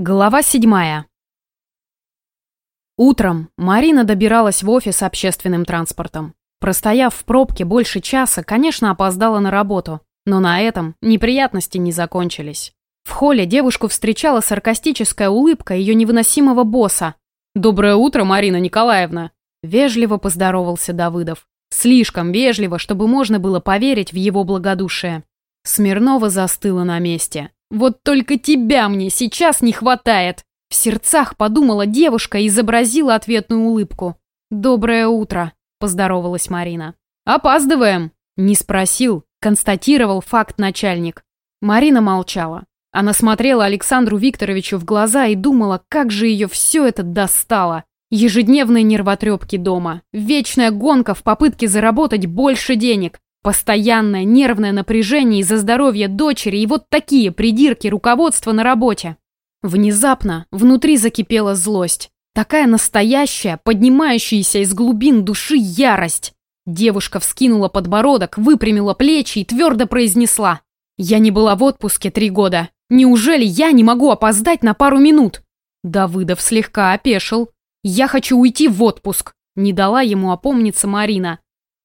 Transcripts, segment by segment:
Глава седьмая. Утром Марина добиралась в офис общественным транспортом. Простояв в пробке больше часа, конечно, опоздала на работу, но на этом неприятности не закончились. В холле девушку встречала саркастическая улыбка ее невыносимого босса. «Доброе утро, Марина Николаевна!» Вежливо поздоровался Давыдов. Слишком вежливо, чтобы можно было поверить в его благодушие. Смирнова застыла на месте. «Вот только тебя мне сейчас не хватает!» В сердцах подумала девушка и изобразила ответную улыбку. «Доброе утро», — поздоровалась Марина. «Опаздываем!» Не спросил, констатировал факт начальник. Марина молчала. Она смотрела Александру Викторовичу в глаза и думала, как же ее все это достало. Ежедневные нервотрепки дома, вечная гонка в попытке заработать больше денег, Постоянное нервное напряжение из-за здоровья дочери и вот такие придирки руководства на работе. Внезапно внутри закипела злость. Такая настоящая, поднимающаяся из глубин души ярость. Девушка вскинула подбородок, выпрямила плечи и твердо произнесла. «Я не была в отпуске три года. Неужели я не могу опоздать на пару минут?» Давыдов слегка опешил. «Я хочу уйти в отпуск», — не дала ему опомниться Марина.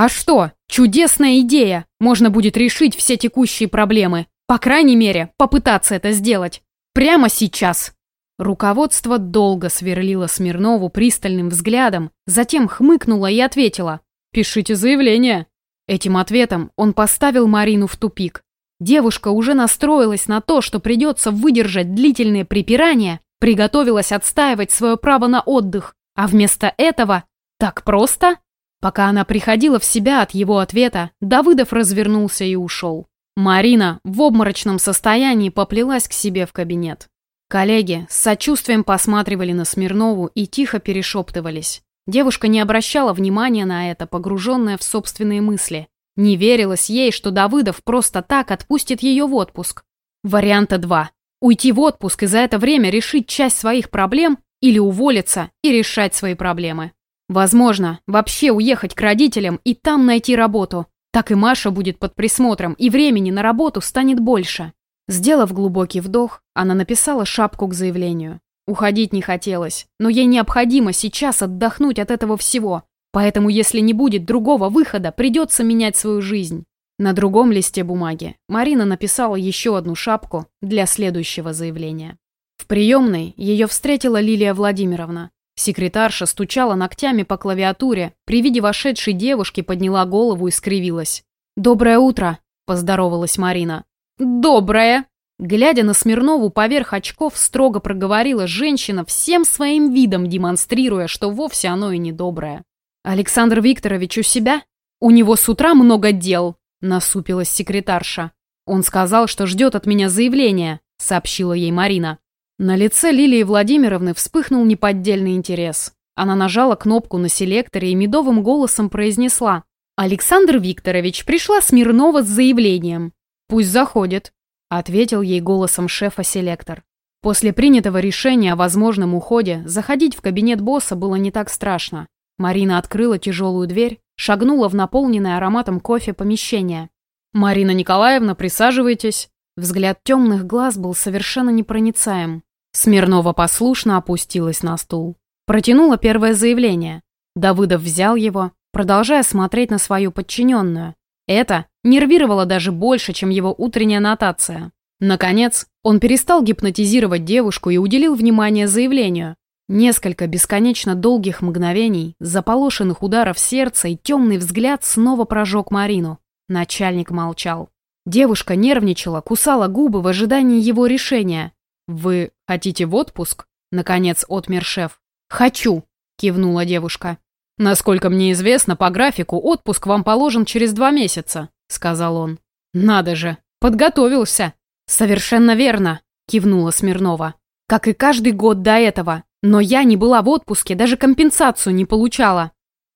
«А что? Чудесная идея! Можно будет решить все текущие проблемы. По крайней мере, попытаться это сделать. Прямо сейчас!» Руководство долго сверлило Смирнову пристальным взглядом, затем хмыкнуло и ответило. «Пишите заявление». Этим ответом он поставил Марину в тупик. Девушка уже настроилась на то, что придется выдержать длительные припирания, приготовилась отстаивать свое право на отдых, а вместо этого так просто Пока она приходила в себя от его ответа, Давыдов развернулся и ушел. Марина в обморочном состоянии поплелась к себе в кабинет. Коллеги с сочувствием посматривали на Смирнову и тихо перешептывались. Девушка не обращала внимания на это, погруженная в собственные мысли. Не верилось ей, что Давыдов просто так отпустит ее в отпуск. Варианта два. Уйти в отпуск и за это время решить часть своих проблем или уволиться и решать свои проблемы. Возможно, вообще уехать к родителям и там найти работу. Так и Маша будет под присмотром, и времени на работу станет больше. Сделав глубокий вдох, она написала шапку к заявлению. Уходить не хотелось, но ей необходимо сейчас отдохнуть от этого всего. Поэтому, если не будет другого выхода, придется менять свою жизнь. На другом листе бумаги Марина написала еще одну шапку для следующего заявления. В приемной ее встретила Лилия Владимировна. Секретарша стучала ногтями по клавиатуре, при виде вошедшей девушки подняла голову и скривилась. «Доброе утро!» – поздоровалась Марина. «Доброе!» Глядя на Смирнову поверх очков, строго проговорила женщина, всем своим видом демонстрируя, что вовсе оно и не доброе. «Александр Викторович у себя? У него с утра много дел!» – насупилась секретарша. «Он сказал, что ждет от меня заявления», – сообщила ей Марина. На лице Лилии Владимировны вспыхнул неподдельный интерес. Она нажала кнопку на селекторе и медовым голосом произнесла. «Александр Викторович, пришла Смирнова с заявлением». «Пусть заходит», — ответил ей голосом шефа селектор. После принятого решения о возможном уходе заходить в кабинет босса было не так страшно. Марина открыла тяжелую дверь, шагнула в наполненное ароматом кофе помещение. «Марина Николаевна, присаживайтесь». Взгляд темных глаз был совершенно непроницаем. Смирнова послушно опустилась на стул. Протянула первое заявление. Давыдов взял его, продолжая смотреть на свою подчиненную. Это нервировало даже больше, чем его утренняя нотация. Наконец, он перестал гипнотизировать девушку и уделил внимание заявлению. Несколько бесконечно долгих мгновений, заполошенных ударов сердца и темный взгляд снова прожег Марину. Начальник молчал. Девушка нервничала, кусала губы в ожидании его решения. «Вы хотите в отпуск?» — наконец отмер шеф. «Хочу», — кивнула девушка. «Насколько мне известно, по графику отпуск вам положен через два месяца», — сказал он. «Надо же, подготовился». «Совершенно верно», — кивнула Смирнова. «Как и каждый год до этого. Но я не была в отпуске, даже компенсацию не получала».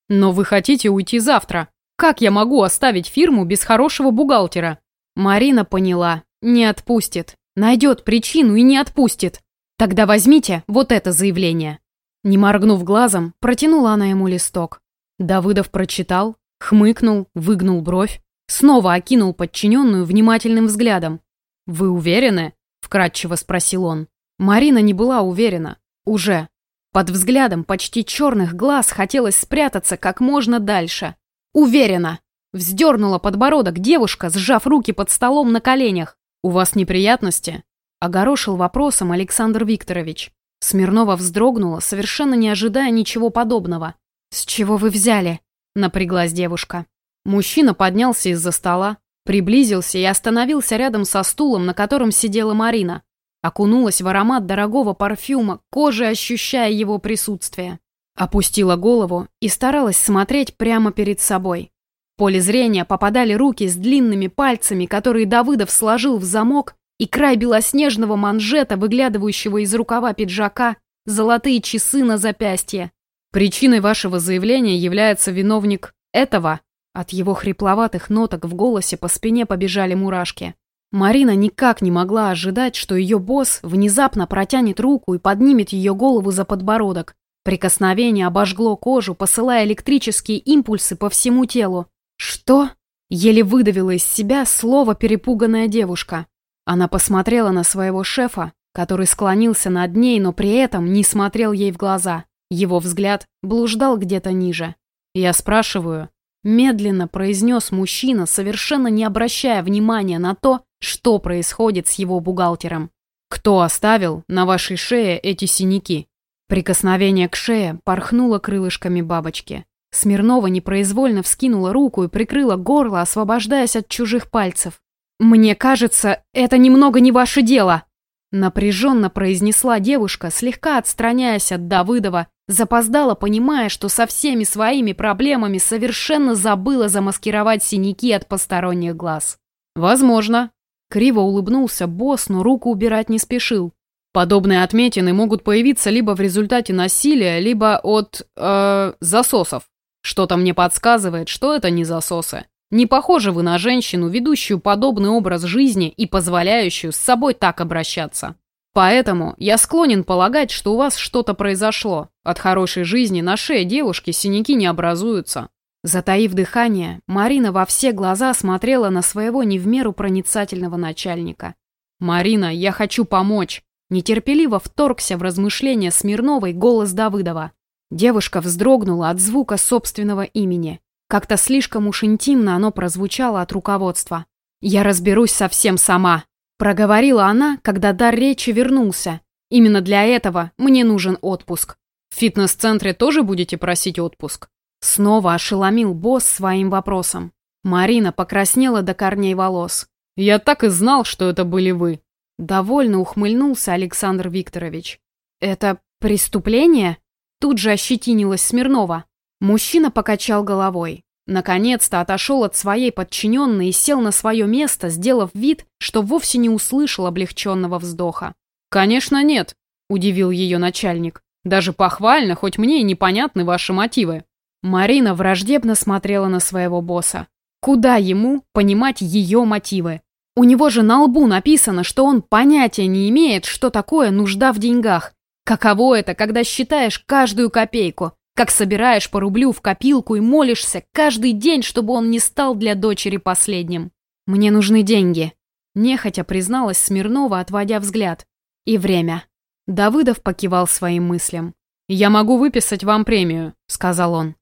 «Но вы хотите уйти завтра. Как я могу оставить фирму без хорошего бухгалтера?» Марина поняла. Не отпустит. Найдет причину и не отпустит. Тогда возьмите вот это заявление. Не моргнув глазом, протянула она ему листок. Давыдов прочитал, хмыкнул, выгнул бровь, снова окинул подчиненную внимательным взглядом. «Вы уверены?» – вкратчиво спросил он. Марина не была уверена. Уже. Под взглядом почти черных глаз хотелось спрятаться как можно дальше. Уверена. Вздернула подбородок девушка, сжав руки под столом на коленях. «У вас неприятности?» Огорошил вопросом Александр Викторович. Смирнова вздрогнула, совершенно не ожидая ничего подобного. «С чего вы взяли?» — напряглась девушка. Мужчина поднялся из-за стола, приблизился и остановился рядом со стулом, на котором сидела Марина. Окунулась в аромат дорогого парфюма, кожей ощущая его присутствие. Опустила голову и старалась смотреть прямо перед собой. Поле зрения попадали руки с длинными пальцами, которые Давыдов сложил в замок, и край белоснежного манжета, выглядывающего из рукава пиджака, золотые часы на запястье. Причиной вашего заявления является виновник этого. От его хрипловатых ноток в голосе по спине побежали мурашки. Марина никак не могла ожидать, что ее босс внезапно протянет руку и поднимет ее голову за подбородок. Прикосновение обожгло кожу, посылая электрические импульсы по всему телу. «Что?» — еле выдавила из себя слово перепуганная девушка. Она посмотрела на своего шефа, который склонился над ней, но при этом не смотрел ей в глаза. Его взгляд блуждал где-то ниже. «Я спрашиваю», — медленно произнес мужчина, совершенно не обращая внимания на то, что происходит с его бухгалтером. Кто оставил на вашей шее эти синяки? Прикосновение к шее порхнуло крылышками бабочки. Смирнова непроизвольно вскинула руку и прикрыла горло, освобождаясь от чужих пальцев. «Мне кажется, это немного не ваше дело», напряженно произнесла девушка, слегка отстраняясь от Давыдова, запоздала, понимая, что со всеми своими проблемами совершенно забыла замаскировать синяки от посторонних глаз. «Возможно», Криво улыбнулся босс, но руку убирать не спешил. Подобные отметины могут появиться либо в результате насилия, либо от... Э, засосов. Что-то мне подсказывает, что это не засосы. Не похожи вы на женщину, ведущую подобный образ жизни и позволяющую с собой так обращаться. Поэтому я склонен полагать, что у вас что-то произошло. От хорошей жизни на шее девушки синяки не образуются. Затаив дыхание, Марина во все глаза смотрела на своего не в меру проницательного начальника. «Марина, я хочу помочь!» Нетерпеливо вторгся в размышления Смирновой голос Давыдова. Девушка вздрогнула от звука собственного имени. Как-то слишком уж интимно оно прозвучало от руководства. «Я разберусь совсем сама», — проговорила она, когда дар речи вернулся. «Именно для этого мне нужен отпуск. В фитнес-центре тоже будете просить отпуск?» Снова ошеломил босс своим вопросом. Марина покраснела до корней волос. «Я так и знал, что это были вы!» Довольно ухмыльнулся Александр Викторович. «Это преступление?» Тут же ощетинилась Смирнова. Мужчина покачал головой. Наконец-то отошел от своей подчиненной и сел на свое место, сделав вид, что вовсе не услышал облегченного вздоха. «Конечно нет», — удивил ее начальник. «Даже похвально, хоть мне и непонятны ваши мотивы». Марина враждебно смотрела на своего босса. Куда ему понимать ее мотивы? У него же на лбу написано, что он понятия не имеет, что такое нужда в деньгах. Каково это, когда считаешь каждую копейку, как собираешь по рублю в копилку и молишься каждый день, чтобы он не стал для дочери последним. «Мне нужны деньги», – нехотя призналась Смирнова, отводя взгляд. «И время». Давыдов покивал своим мыслям. «Я могу выписать вам премию», – сказал он.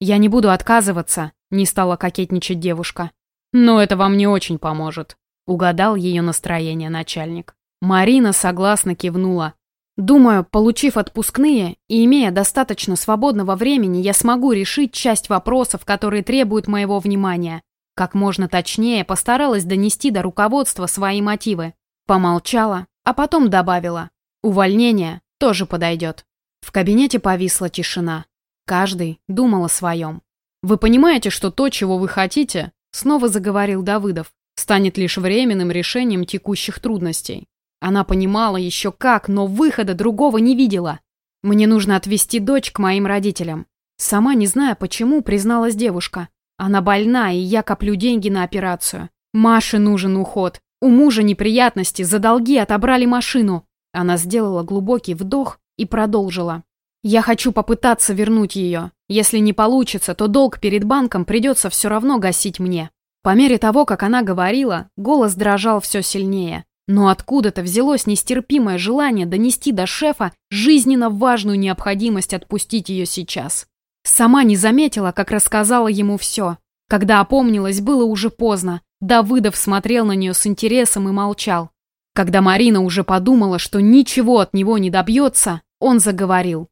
«Я не буду отказываться», — не стала кокетничать девушка. «Но это вам не очень поможет», — угадал ее настроение начальник. Марина согласно кивнула. «Думаю, получив отпускные и имея достаточно свободного времени, я смогу решить часть вопросов, которые требуют моего внимания. Как можно точнее постаралась донести до руководства свои мотивы. Помолчала, а потом добавила. Увольнение тоже подойдет». В кабинете повисла тишина. Каждый думал о своем. «Вы понимаете, что то, чего вы хотите, — снова заговорил Давыдов, — станет лишь временным решением текущих трудностей. Она понимала еще как, но выхода другого не видела. Мне нужно отвезти дочь к моим родителям. Сама не зная почему, призналась девушка. Она больна, и я коплю деньги на операцию. Маше нужен уход. У мужа неприятности, за долги отобрали машину. Она сделала глубокий вдох и продолжила. Я хочу попытаться вернуть ее. Если не получится, то долг перед банком придется все равно гасить мне. По мере того, как она говорила, голос дрожал все сильнее. Но откуда-то взялось нестерпимое желание донести до шефа жизненно важную необходимость отпустить ее сейчас. Сама не заметила, как рассказала ему все. Когда опомнилась, было уже поздно. Давыдов смотрел на нее с интересом и молчал. Когда Марина уже подумала, что ничего от него не добьется, он заговорил.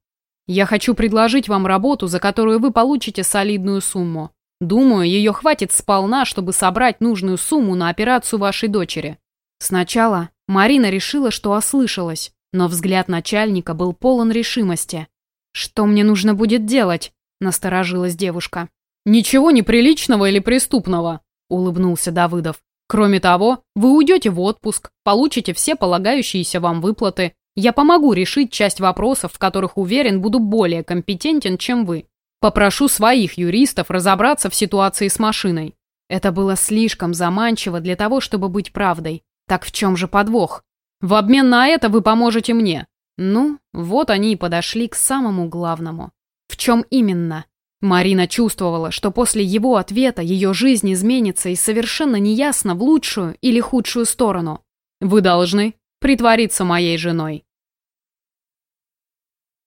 «Я хочу предложить вам работу, за которую вы получите солидную сумму. Думаю, ее хватит сполна, чтобы собрать нужную сумму на операцию вашей дочери. Сначала Марина решила, что ослышалась, но взгляд начальника был полон решимости. «Что мне нужно будет делать?» – насторожилась девушка. «Ничего неприличного или преступного», – улыбнулся Давыдов. «Кроме того, вы уйдете в отпуск, получите все полагающиеся вам выплаты. Я помогу решить часть вопросов, в которых, уверен, буду более компетентен, чем вы. Попрошу своих юристов разобраться в ситуации с машиной». Это было слишком заманчиво для того, чтобы быть правдой. Так в чем же подвох? В обмен на это вы поможете мне. Ну, вот они и подошли к самому главному. В чем именно? Марина чувствовала, что после его ответа ее жизнь изменится и совершенно неясно в лучшую или худшую сторону. Вы должны притвориться моей женой.